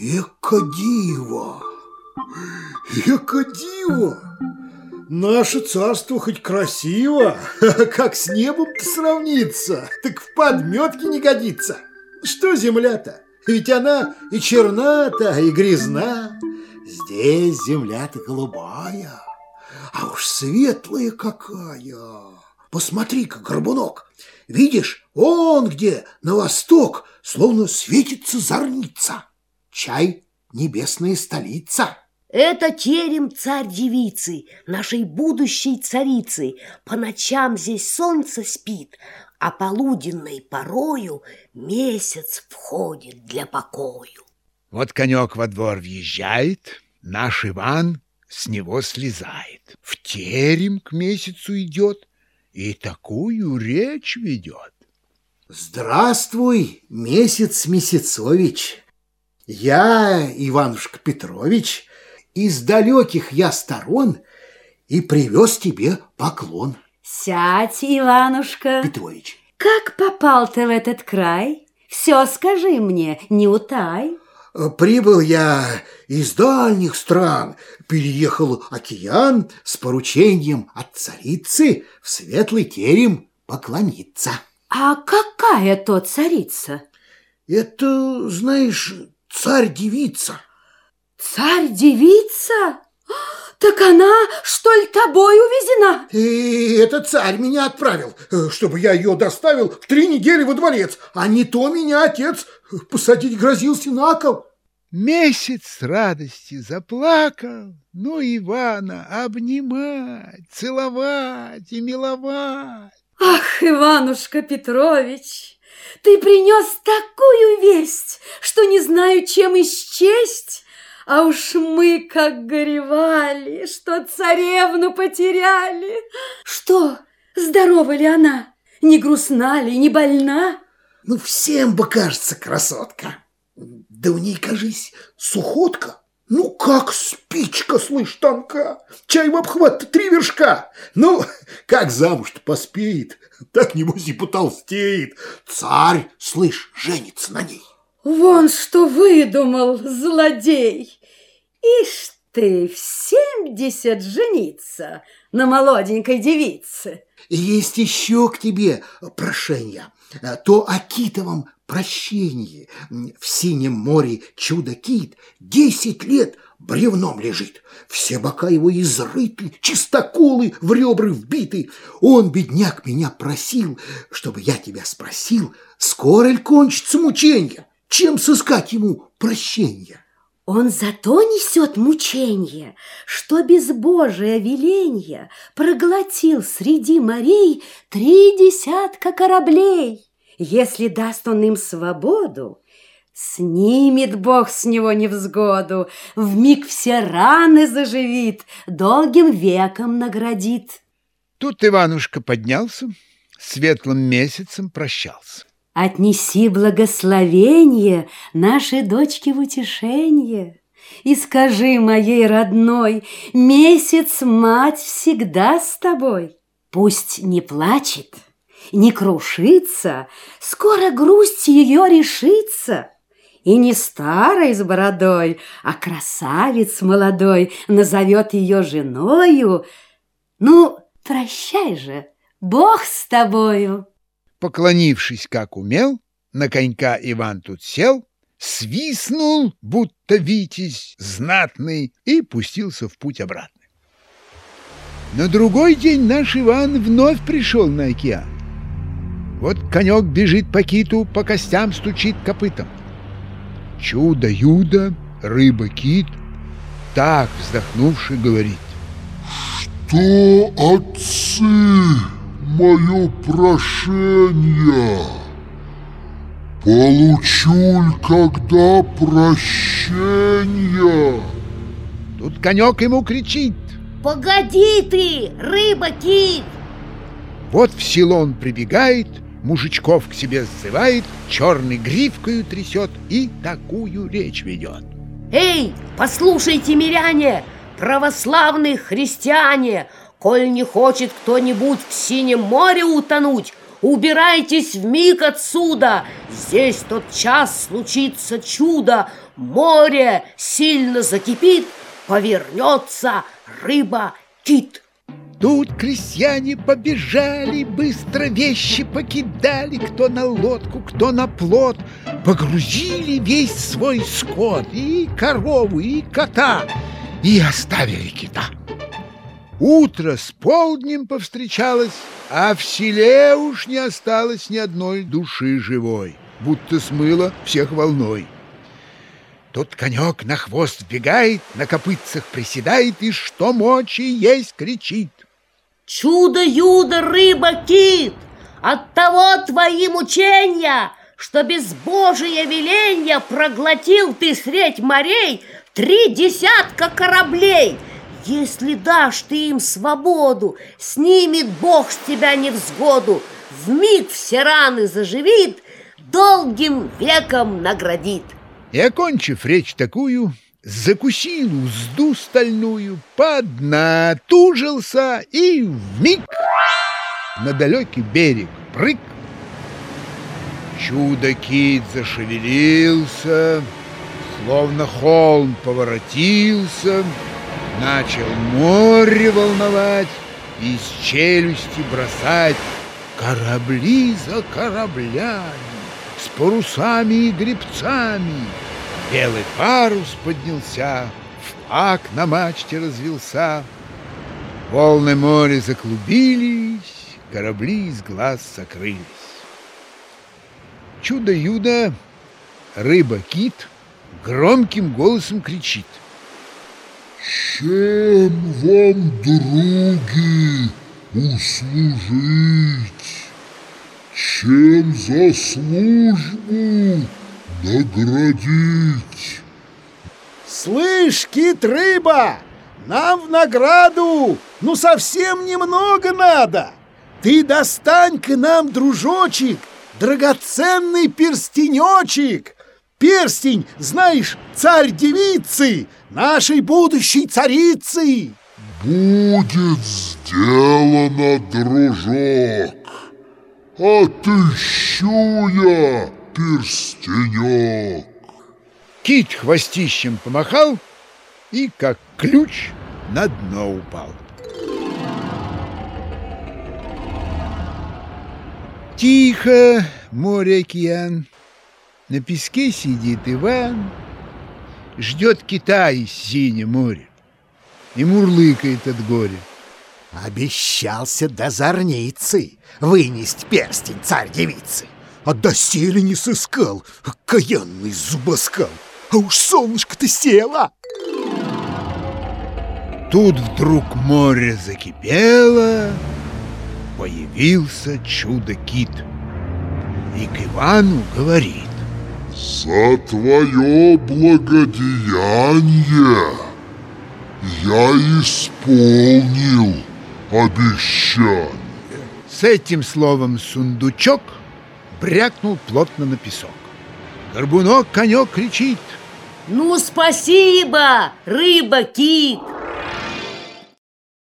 Эка диво! Эка диво! Наше царство хоть красиво, как с небом-то сравнится, так в подметке не годится. Что земля-то? Ведь она и черна-то, и грязна. Здесь земля-то голубая, а уж светлая какая. Посмотри-ка, горбунок, видишь, он где, на восток, словно светится зорница. Чай — небесная столица. Это терем царь-девицы, нашей будущей царицы. По ночам здесь солнце спит, а полуденной порою месяц входит для покою. Вот конек во двор въезжает, наш Иван с него слезает, в терем к месяцу идет и такую речь ведет. Здравствуй, месяц Месяцович. Я, Иванушка Петрович, из далеких я сторон и привез тебе поклон. Сядь, Иванушка. Петрович. Как попал ты в этот край? Все скажи мне, не утай. Прибыл я из дальних стран, переехал океан с поручением от царицы в светлый терем поклониться. А какая то царица? Это, знаешь, царь-девица. Царь-девица? Так она, что ли, тобой увезена? И это царь меня отправил, чтобы я ее доставил в три недели во дворец, а не то меня отец посадить грозился на кол. Месяц радости заплакал, ну Ивана обнимать, целовать и миловать. Ах, Иванушка Петрович, ты принес такую весть, что не знаю, чем исчесть. А уж мы как горевали, что царевну потеряли. Что, здорова ли она? Не грустна ли, не больна? Ну, всем бы кажется красотка. Да у ней, кажись, сухотка. Ну, как спичка, слышь, танка. Чай в обхват три вершка. Ну, как замуж-то поспеет, так, небось, и потолстеет. Царь, слышь, женится на ней. Вон что выдумал злодей. Ишь ты, в семьдесят жениться на молоденькой девице. Есть еще к тебе прошение. То о китовом прощении. В синем море чудо-кит десять лет бревном лежит. Все бока его изрыты, чистоколы в ребры вбиты. Он, бедняк, меня просил, чтобы я тебя спросил, скоро ли кончится мученье, чем сыскать ему прощение. Он зато несет мучение, что безбожие веленье проглотил среди морей три десятка кораблей. Если даст он им свободу, Снимет Бог с него невзгоду, в миг все раны заживит, долгим веком наградит. Тут Иванушка поднялся, светлым месяцем прощался. Отнеси благословение нашей дочке в утешение. И скажи моей родной, месяц мать всегда с тобой. Пусть не плачет, не крушится, скоро грусть ее решится. И не старой с бородой, а красавец молодой назовет ее женою. Ну, прощай же, Бог с тобою. Поклонившись, как умел, на конька Иван тут сел, свистнул, будто витязь знатный, и пустился в путь обратно. На другой день наш Иван вновь пришел на океан. Вот конек бежит по киту, по костям стучит копытом. Чудо-юдо, рыба-кит, так, вздохнувший, говорит. Что, отцы? Мое прошение? Получу ли когда прощение? Тут конек ему кричит. Погоди ты, рыба-кит! Вот в село он прибегает, мужичков к себе сзывает, черной гривкою трясет и такую речь ведет. Эй, послушайте, миряне, православные христиане, Коль не хочет кто-нибудь в синем море утонуть, Убирайтесь в миг отсюда, здесь тот час случится чудо, Море сильно закипит, повернется рыба-кит. Тут крестьяне побежали, быстро вещи покидали, кто на лодку, кто на плот, погрузили весь свой скот, и корову, и кота, и оставили кита. Утро с полднем повстречалось, а в селе уж не осталось ни одной души живой, будто смыло всех волной. Тут конек на хвост вбегает, на копытцах приседает и что мочи есть кричит. Чудо-юдо, рыба-кит, от того твои мучения, что без Божия веления проглотил ты средь морей три десятка кораблей. Если дашь ты им свободу, снимет Бог с тебя невзгоду, в миг все раны заживит, долгим веком наградит. И, окончив речь такую, закусил узду стальную, поднатужился и вмиг на далекий берег прыг. Чудо-кит зашевелился, словно холм поворотился, начал море волновать, из челюсти бросать корабли за кораблями, с парусами и гребцами. Белый парус поднялся, флаг на мачте развелся. Волны моря заклубились, корабли из глаз сокрылись. Чудо-юдо, рыба-кит громким голосом кричит. Чем вам, други, услужить? Чем за службу наградить? Слышь, кит-рыба, нам в награду ну совсем немного надо. Ты достань к нам, дружочек, драгоценный перстенечек. Перстень, знаешь, царь-девицы, нашей будущей царицы. Будет сделано, дружок. Отыщу я перстенек. Кит хвостищем помахал и, как ключ, на дно упал. Тихо, море-океан, на песке сидит Иван, ждет кита из синего моря и мурлыкает от горя. Обещался до зорницы вынести перстень царь-девицы. А доселе не сыскал, окаянный зубоскал. А уж солнышко-то село. Тут вдруг море закипело, появился чудо-кит. И к Ивану говорит. За твое благодеяние я исполнил обещание. С этим словом сундучок брякнул плотно на песок. Горбунок конек кричит. Ну, спасибо, рыба-кит!